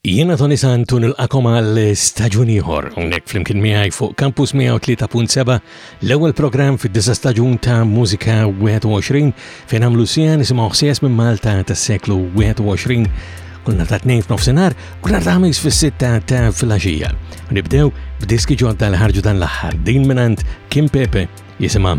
Jiena Tony Santu nilqakom għal staġun ieħor hawnhekk flimkien miegħi fuq Campus 103.7 l-ewwel programm fid-disa' staġun ta' Mużika 21 fejn għamlu sija nisimgħu ħsies minn Malta tas-seklu 21 kull nhar ta' tnejn f'nofsinhar u nhar ta' ħamis fis-sitta ta' filgħaxija. Nibdew b'diski ġodda li ħarġu dan l-aħħar din minant Kim Pepe jisimha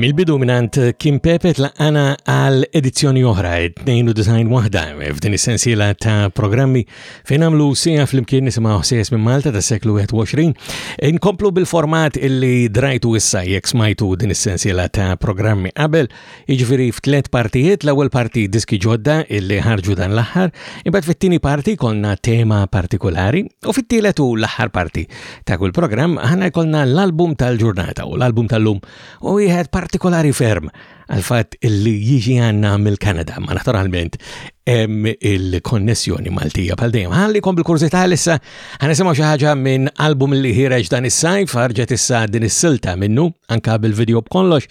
Mil-bidu minant Kim Pepe tlaqqana għal edizzjoni oħra 92 wahda f'din is-sensiela ta' programmi fejn għamlu sija fl-imkien nisimgħu ħsies minn Malta ta' seklu 21. Inkomplu bil-format illi drajtu issa jekk smajtu din is-sensiela ta' programmi qabel jiġifieri f'tliet partijiet, l-ewwel parti diski ġodda illi ħarġu dan l-aħħar, imbagħad fit-tieni parti konna tema partikolari u fit-tielet u l-aħħar parti ta' kull programm aħna jkollna l-album tal-ġurnata u l-album tal-lum u wieħed partikolari ferm għal fatt illi jiġi għandna mill-Kanada, ma naturalment hemm il-konnessjoni Maltija bħal dejjem. Ħallikom bil-kurzità lissa ħanisimgħu xi ħaġa minn album li ħireġ dan is-sajf, ħarġet issa din is-silta minnu anka bil-video b'kollox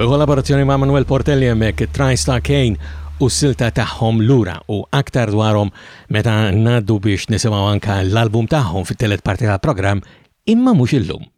B'kollaborazzjoni ma' Manuel Portelli hemmhekk it-Tries ta' Kane u s-silta tagħhom lura u aktar dwarhom meta ngħaddu biex nisimgħu anke l-album tagħhom fit-tielet parti tal-programm imma mhux illum.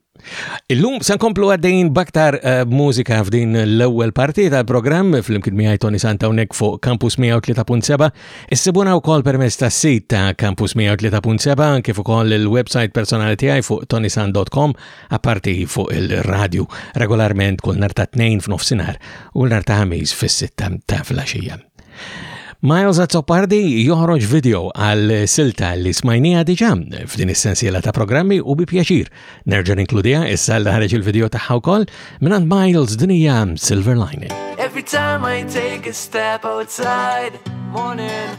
Illum se nkomplu għaddejjin b'aktar eh, mużika f'din l-ewwel parti tal-programm flimkien miegħi Tony Santa hawnhekk fuq Campus 103.7. Issibuna wkoll permezz tas-sit ta' Campus 103.7 kif ukoll il-website personali tiegħi fuq tonisan.com apparti fuq il-radju regolarment kull nar ta' tnejn f'nofsinhar u l-nar ta' ħamis fis-sitta ta' flaxija. Miles Azzopardi joħroġ video għal silta li smajnija diġa f'din is-sensiela ta' programmi u bi pjaċir nerġa' ninkludija issa l ħareġ il-video tagħha wkoll minn Miles dinija Silver Lining. Every time I take a step outside morning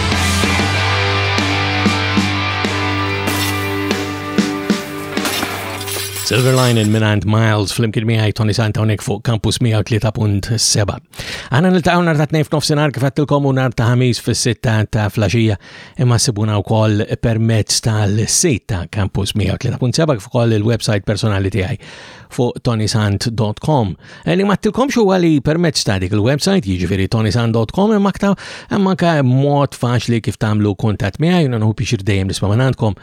Silver Lining minant Miles fl-imkien miħaj Tony Santa unek fuq Campus 103.7. Għana nil-taqaw nar ta' tnejf nofsinar kif għattilkom u nar ta' ħamis fil-sitta ta' flasġija imma sibuna u koll permezz tal-sit ta' Campus 103.7 kif koll il-websajt personali tijaj fuq tonisant.com. Eh, li ma tilkomx huwa li permezz ta' dik il-website jiġifieri tonisant.com imma aktar hemm anke mod faċli kif tagħmlu kuntatt miegħi jiena nħu biex dejjem nisma' minn għandkom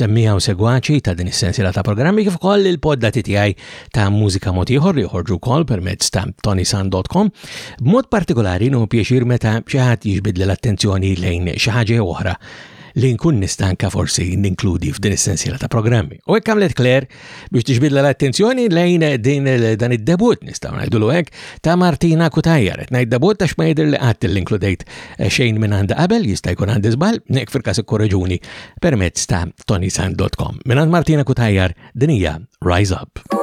semmija u segwaċi ta' din is-sensiela ta' programmi kif ukoll il-podda tiegħi ta' mużika mod ieħor li joħorġu wkoll permezz ta' tonisant.com. B'mod partikolari nħu pjaċir meta xi ħadd jiġbidli l-attenzjoni lejn xi ħaġa oħra li nkun nistanka forsi ninkludi f'din is-sensiela ta' programmi. U hekk għamlet Claire biex tiġbidla l-attenzjoni lejn din dan id-debut nistgħu ngħidulu hekk ta' Martina Kutajjar. Qed ngħid debut għax ma jidher li qatt l-inkludejt eh, xejn minn għandha qabel jista' jkun għandi żball, nek fil-każ ikkoreġuni permezz ta' tonisan.com. Minn għand Martina Kutajjar din hija Rise Up.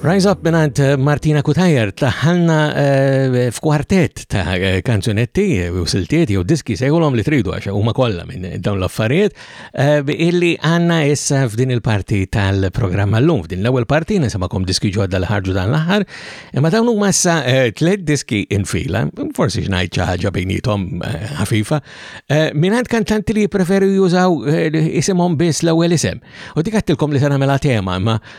Rise Up minant eh, Martina Kutajer taħħalna eh, f'kwartet ta' eh, kanzunetti u siltiet jew diski sejħulhom li tridu għax huma kollha minn dawn l-affarijiet illi għandna issa f'din il-parti tal-programm llum. F'din l-ewwel parti nisimakom diski ġodda li ħarġu dan l-aħħar, imma dawn huma issa tliet diski infila, forsi xnajt xi ħaġa bejnietom ħafifa, minant kantanti li jippreferu jużaw isimhom biss l-ewwel isem. U dik li se nagħmilha tema, imma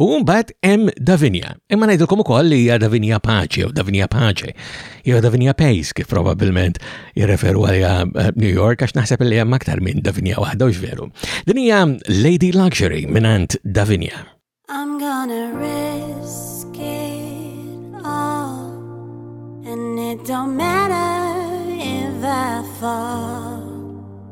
U mbagħad hemm Davinia. Imma ngħidilkom ukoll li hija Davinia Pace u Davinia Pace. Jew Davinia Pace kif probabbilment jirreferu għalija eh, New York għax naħseb li hemm aktar minn Davinia waħda u veru. Din hija Lady Luxury minant Davinia. I'm gonna risk it all and it don't matter if I fall.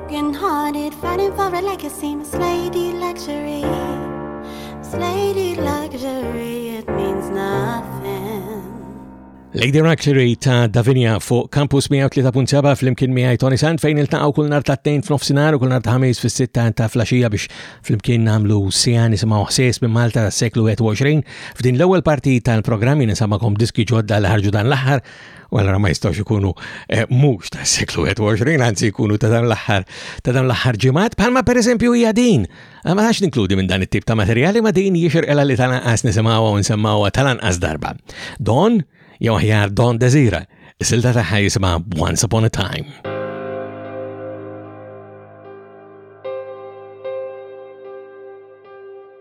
Broken-hearted, fighting for a legacy, Miss Lady Luxury. Miss Lady Luxury, it means nothing. Lady Luxury ta' Davinia fuq Campus 103.7 fl-imkien miħaj Tony Sand fejn il-taqaw kull nar ta' t-tejn f'nofsinar u kull nar ta' ħamis fis-sitta ta' flasġija biex fl-imkien namlu sija nisimaw ħsies minn Malta tas-seklu 21. F'din l-ewwel parti tal-programmi nisamakom diski ġodda li ħarġu dan l-aħħar u għallura ma jistawx ikunu eh, mux ta' seklu 21, għanzi jkunu ta' dan l-aħħar ta' dan l-aħħar ġimgħat, bħalma pereżempju hija din. Eh, ma għax ninkludi minn dan it-tip ta' materjali ma din jixirqela li tal-anqas nisimgħuha u nsemmawa tal-anqas darba. Don, jew aħjar Don Desira, is-silta tagħha jisimha Once Upon a Time.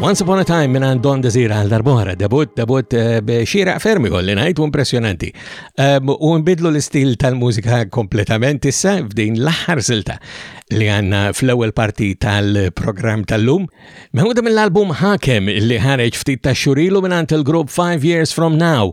Once Upon a Time minn Don Desir għal darbohra, debut, debut eh, b'xira fermi kolli najt u impressionanti. Ehm, u nbidlu l-istil tal-mużika kompletament issa f'din l-aħħar silta li għanna fl-ewwel parti tal-programm tal-lum. Meħuda mill-album Hakem li ħareġ ftit ta' xurilu minn il-grupp 5 Years From Now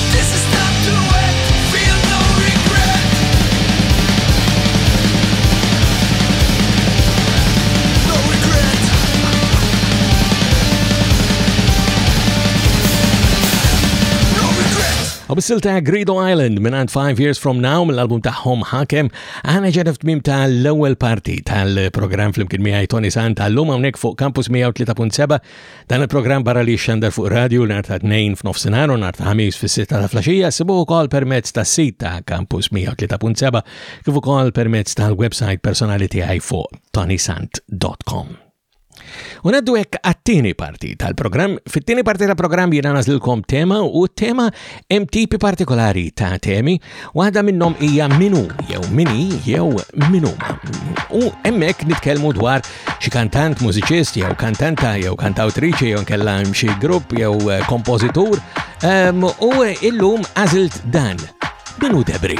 U bissil ta' Greedo Island minn għand 5 Years From Now mill-album ta' Home Hakem għana ġedaf tmim ta' l-ewel parti tal-program fl-imkien miħaj Tony Santa l-lum għonek fuq Campus 103.7 Dan il-programm barra li xandar fuq radio l-nar ta' 2 f'nofsinhar u nar ta' ħamis fis-sitta ta' flaxija sibu wkoll permezz ta' sit ta' Campus 103.7 kif ukoll permezz tal-website personali tiegħi fuq tonisant.com. U naddu hekk għat-tieni parti tal-programm. Fit-tieni parti tal-programm jiena nażlilkom tema u tema hemm tipi partikolari ta' temi Waħda minnhom hija minu jew mini jew minuma. U hemmhekk nitkellmu dwar xi kantant, mużiċist jew kantanta jew kantawtriċi jew kella xi grupp jew eh, kompożitur. Ehm, u illum għażilt dan. Din hu debri.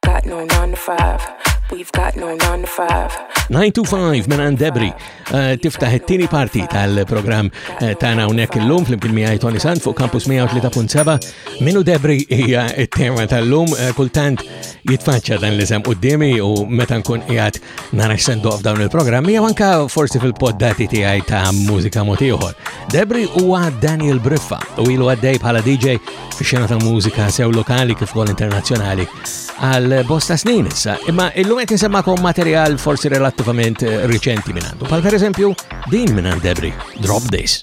Got no 9 to 5. We've got no 9 to 5. 9 to 5 minn għand Debri eh, tiftaħ it-tieni parti tal-programm eh, tagħna hawnhekk illum flimkien miegħi Tony Sant fuq Campus 103.7. Minu Debri hija t-tema tal-lum eh, kultant jitfaċċa dan l-isem qudiemi u meta nkun qiegħed nara x'sendu f'dawn il-programmi jew anka forsi fil-poddati tiegħi ta' mużika mod ieħor. Debri huwa Daniel Briffa u ilu għaddej bħala DJ fix-xena ta' mużika sew lokali kif ukoll internazzjonali għal bosta snin issa, imma illum qed insemmakom materjal forsi relattivament riċenti minn għandu. Bħal pereżempju din minn Debri, Drop This.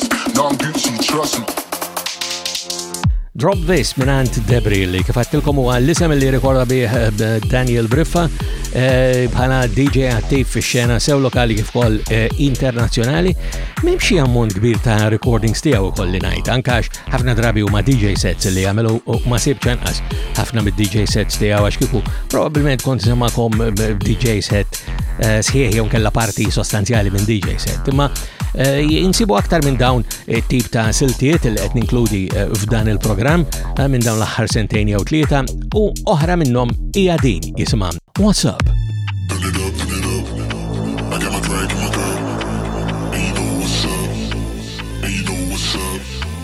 Drop This minant Debri li kifattilkom u għall-isem li rikorda bih eh, Daniel Briffa eh, bħala DJ attiv fi xena sew lokali kif kol eh, internazjonali memxie ammont kbir ta' recordings tijaw kolli najt ankax ħafna drabi u ma' DJ sets li għamelu u ma' sib ċanqas ħafna mid DJ sets tijaw għax kifu probabilment kont semakom DJ set Eh, sħieħ jew kella parti sostanzjali minn DJ set. Imma Insibu aktar minn dawn it-tip ta' siltiet li qed ninkludi f'dan il-programm minn dawn l-aħħar sentejn jew tlieta u oħra minnhom hija din jisimha What's Up.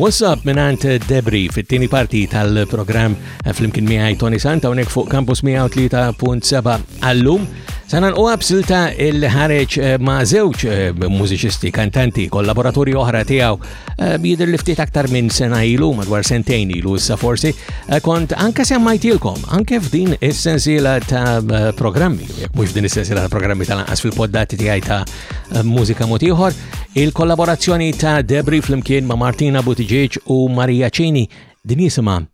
What's up minant Debri fit-tieni parti tal-programm fl-imkien miħaj Tony Santa unek fuq Campus 103.7 għallum. Sana nqoqa b'silta il-ħareġ eh, ma' żewġ eh, mużiċisti, kantanti, kollaboraturi oħra tiegħu Ehm, Jidir li ftit aktar minn sena ilu, madwar sentejn ilu issa forsi, eh, kont anka semmajtilkom, anke f'din is-sensiela ta' eh, programmi, jek mux f'din is-sensiela ta' programmi tal-anqas fil-poddati tiegħi ta' eh, mużika motiħor, il-kollaborazzjoni ta' Debri flimkien ma' Martina Buttigieg u Marija Cini din jisima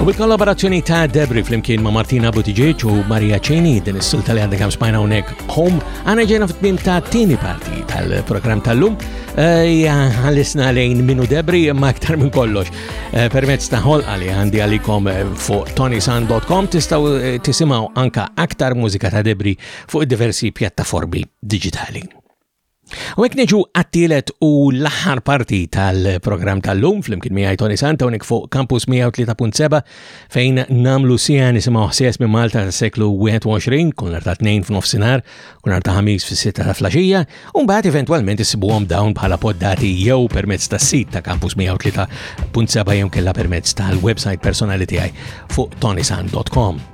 U bil-kollaborazzjoni ta' Debri flimkien ma' Martina Buttigieg u Maria Cini din is-silta li għandek spajna unek home għana ġejna fit-tmim ta' tieni parti tal-programm tal-lum għallisna lejn minu Debri ma' aktar minn kollox eh, permezz ta' ħolqa li għandi għalikom eh, fuq tonisan.com tistaw eh, tisimaw anka aktar mużika ta' Debri fuq diversi pjattaformi digitali. U għek neġu għattilet u l-aħħar parti tal-program tal-lum fl-imkien miħaj Tony Santa unik fuq Campus 103.7 fejn namlu sija nisimaw ħsies minn Malta ta' seklu 21 kun arta 2 f'nofsinar kun arta ħamis fis-6 ta' flaxija un bat eventualment isibuhom dawn bħala poddati jew permezz ta' sit ta' Campus 103.7 jew kella permezz tal-website personali tiegħi fuq tonisan.com.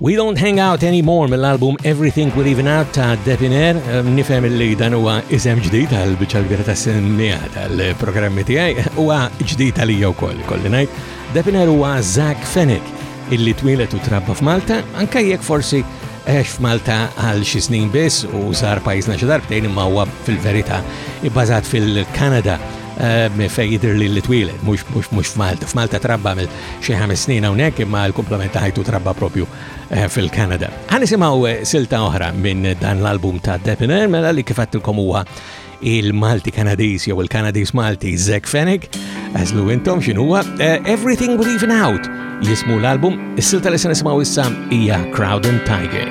We Don't Hang Out Anymore mill-album Everything Will Even Out ta' Depiner, ehm, nifhem li dan huwa isem ġdid għal biċċa l-bira ta' sinnija tal-programmi tiegħi, huwa ġdid għalija wkoll kolli ngħid. Depiner huwa Zach Fenech illi twilet u trabba f'Malta, anke jekk forsi għex f'Malta għal xi snin biss u sar pajjiżna xi darbtejn imma huwa fil-verità ibbażat fil-Kanada. Ehm, fej jidir li l-twilet, mux f'Malta, f'Malta trabba mill xi ħames snin hawnhekk imma l-kumplament ta' ħajtu trabba propju eh, fil-Kanada. Ħa nisimgħu eh, silta oħra minn dan l-album ta' Depiner mela li kif għattilkom huwa il-Malti Kanadis jew il-Kanadis Malti Zack Fennec, għazlu intom xinuwa, uh, eh, Everything Will Even Out jismu l-album, is-silta li se nisimgħu issa hija Crowd and Tiger.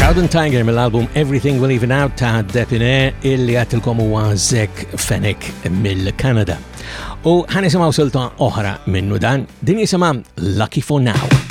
Cowden Tiger mill-album Everything Will Even Out ta' Depine illi għatilkom huwa Zek Fennec mill-Kanada. U ħan nisimaw silta oħra minnu dan, din jisimha Lucky for Now.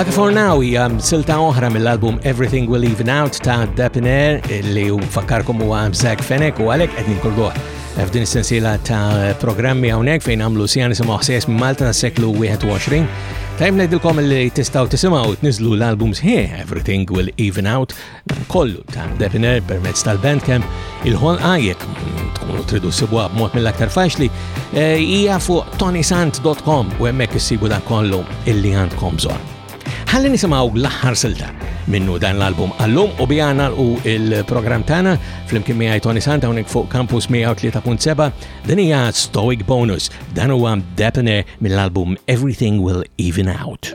Dak for now hija silta oħra mill-album Everything Will Even Out ta' Depiner li fakkarkom huwa Zack Fenek u għalhekk qed ninkolluh f'din is-sensiela ta' programmi hawnhekk fejn għamlu sija nisimgħu ħsies minn Malta tas-seklu 21. Tajm ngħidilkom li tistgħu tisimgħu tniżlu l-album sħiħ Everything Will Even Out Dan kollu ta' Debonair permezz tal-Bandcamp, il-ħolqa jekk tkunu tridu sibuha b'mod mill-aktar faċli, eh, hija fuq tonisant.com u hemmhekk issibu dak kollu illi għandkom bżonn. Ħalli nisimaw l-aħħar silta minnu dan l-album għallum u bijana u il-program tana fl-imkien miħaj Tony Santa unik fuq Campus 103.7 din hija Stoic Bonus dan huwa Depene mill-album Everything Will Even Out.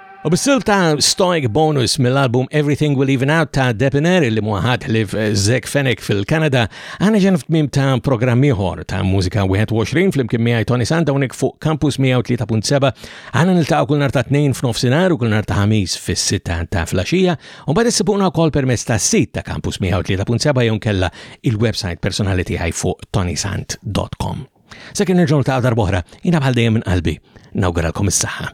U bis-silb ta' Stoic Bonus mill-album Everything Will Even Out ta' Depiner li muħat li f'Zek Fenek fil-Kanada, għana ġen f'tmim ta' programm ieħor ta' mużika 21 fl-imkien miegħi Tony Santa unik fuq Campus 103.7 għana niltaqgħu kull nar ta' tnejn f'nofsinhar u kull nar ta' ħamis fis-sitta ta' flaxija u bad issibuna wkoll permezz ta' sit ta' Campus 103.7 jew kella il-website personali tiegħi fuq tonysant.com. Sekin nerġgħu ta' darbohra, jina bħal dejjem minn qalbi, nawguralkom is-saħħa.